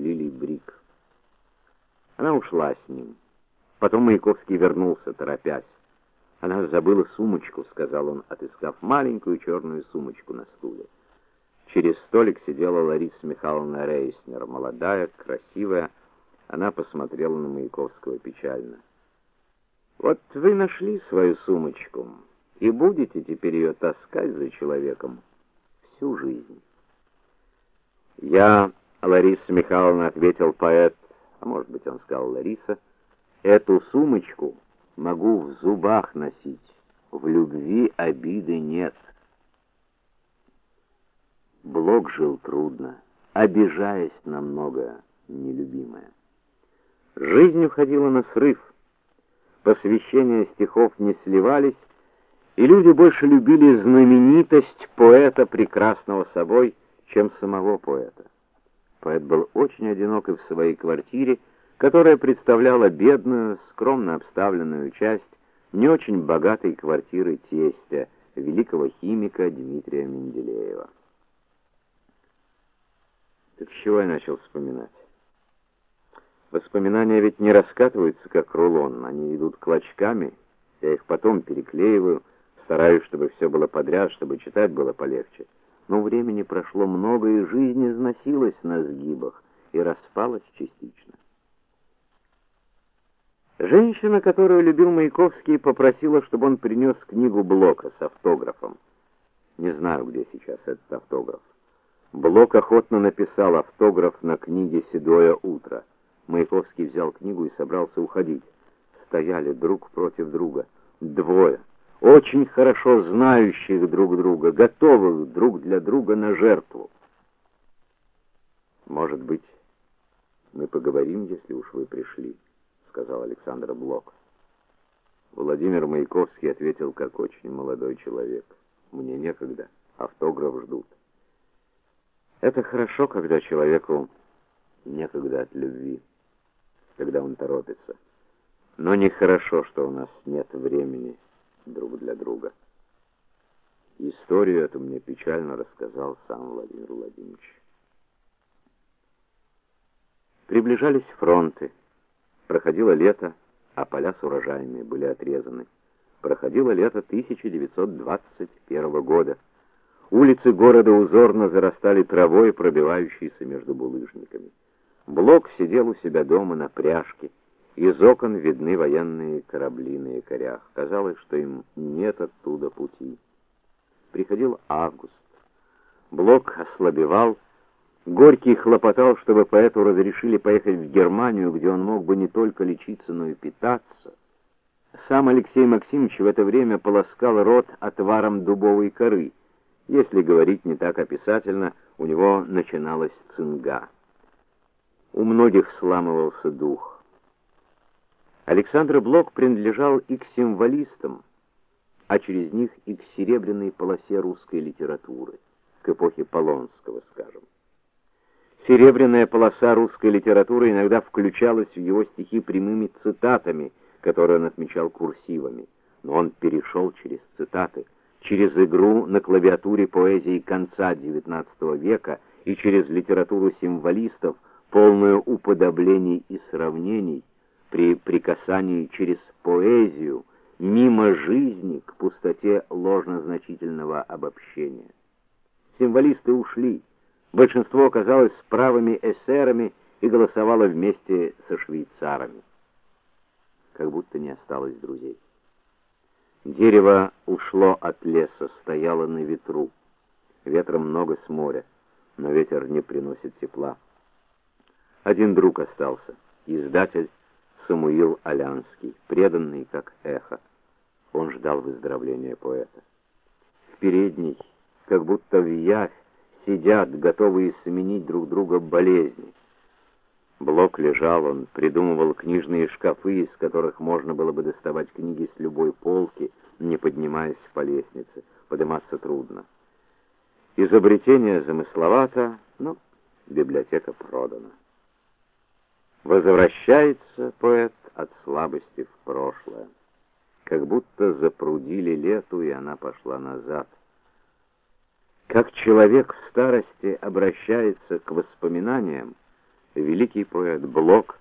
Лилией Брик. Она ушла с ним. Потом Маяковский вернулся, торопясь. Она забыла сумочку, сказал он, отыскав маленькую черную сумочку на стуле. Через столик сидела Лариса Михайловна Рейснер, молодая, красивая. Она посмотрела на Маяковского печально. Вот вы нашли свою сумочку и будете теперь ее таскать за человеком всю жизнь. Я, Лариса Михайловна, ответил поэт, а может быть, он сказал Лариса, эту сумочку могу в зубах носить. В любви обиды нет. Блок жил трудно, обижаясь на многое, нелюбимая. Жизнь уходила на срыв. Посвящения стихов не сливались, и люди больше любили знаменитость поэта, прекрасного собой, чем самого поэта. Поэт был очень одинок и в своей квартире, которая представляла бедную, скромно обставленную часть не очень богатой квартиры тестя, великого химика Дмитрия Менделеева. Так с чего я начал вспоминать? Воспоминания ведь не раскатываются как рулон, они идут клочками. Я их потом переклеиваю, стараюсь, чтобы все было подряд, чтобы читать было полегче. Но времени прошло много, и жизнь износилась на сгибах и распалась частично. Женщина, которую любил Маяковский, попросила, чтобы он принес книгу Блока с автографом. Не знаю, где сейчас этот автограф. Блок охотно написал автограф на книге Седое утро. Маяковский взял книгу и собрался уходить. Стояли друг против друга, двое, очень хорошо знающих друг друга, готовых друг для друга на жертву. Может быть, мы поговорим, если уж вы пришли, сказал Александр Блок. Владимир Маяковский ответил как очень молодой человек: "Мне некогда, автограф ждут". Это хорошо, когда человеку некогда от любви, когда он торопится. Но нехорошо, что у нас нет времени друг для друга. Историю эту мне печально рассказал сам Владимир Владимирович. Приближались фронты. Проходило лето, а поля с урожаями были отрезаны. Проходило лето 1921 года. Улицы города узорно зарастали травой, пробивающейся между булыжниками. Блок сидел у себя дома на пряжке. Из окон видны военные корабли на якорях. Казалось, что им нет оттуда пути. Приходил август. Блок ослабевал. Горький хлопотал, чтобы поэту разрешили поехать в Германию, где он мог бы не только лечиться, но и питаться. Сам Алексей Максимович в это время полоскал рот отваром дубовой коры. Если говорить не так описательно, у него начиналась цинга. У многих сламывался дух. Александр Блок принадлежал и к символистам, а через них и к серебряной полосе русской литературы, к эпохе Полонского, скажем. Серебряная полоса русской литературы иногда включалась в его стихи прямыми цитатами, которые он отмечал курсивами, но он перешел через цитаты через игру на клавиатуре поэзии конца XIX века и через литературу символистов, полную уподоблений и сравнений, при прикасании через поэзию мимо жизни к пустоте ложнозначительного обобщения. Символисты ушли. Большинство оказалось правыми эсерами и голосовало вместе со швейцарами. Как будто не осталось друзей. Дерево ушло от леса, стояло на ветру. Ветра много с моря, но ветер не приносит тепла. Один друг остался, издатель Самуил Алянский, преданный как эхо. Он ждал выздоровления поэта. В передней, как будто в явь, сидят, готовые сменить друг друга болезни. Блок лежал, он придумывал книжные шкафы, из которых можно было бы доставать книги с любой полки, не поднимаясь по лестнице. Подниматься трудно. Изобретение замысловато, но библиотека продана. Возвращается поэт от слабости в прошлое. Как будто запрудили лету, и она пошла назад. Как человек в старости обращается к воспоминаниям, великий поэт Блок